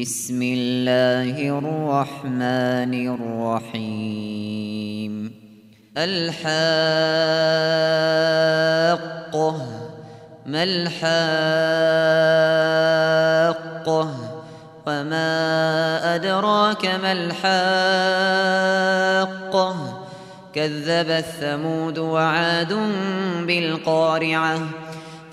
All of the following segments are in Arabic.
بسم الله الرحمن الرحيم. الحاقة. ما الحاقة؟ وما أدراك ما الحاقة؟ كذب الثمود وعاد بالقارعة.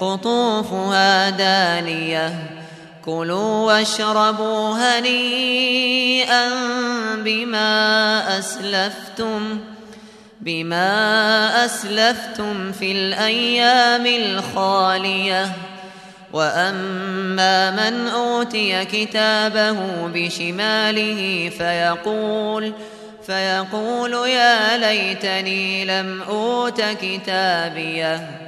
قطوفها دانية. كلوا واشربوا هنيئا بما أسلفتم بما أسلفتم في الأيام الخالية. وأما من أوتي كتابه بشماله فيقول فيقول يا ليتني لم أوت كتابيه.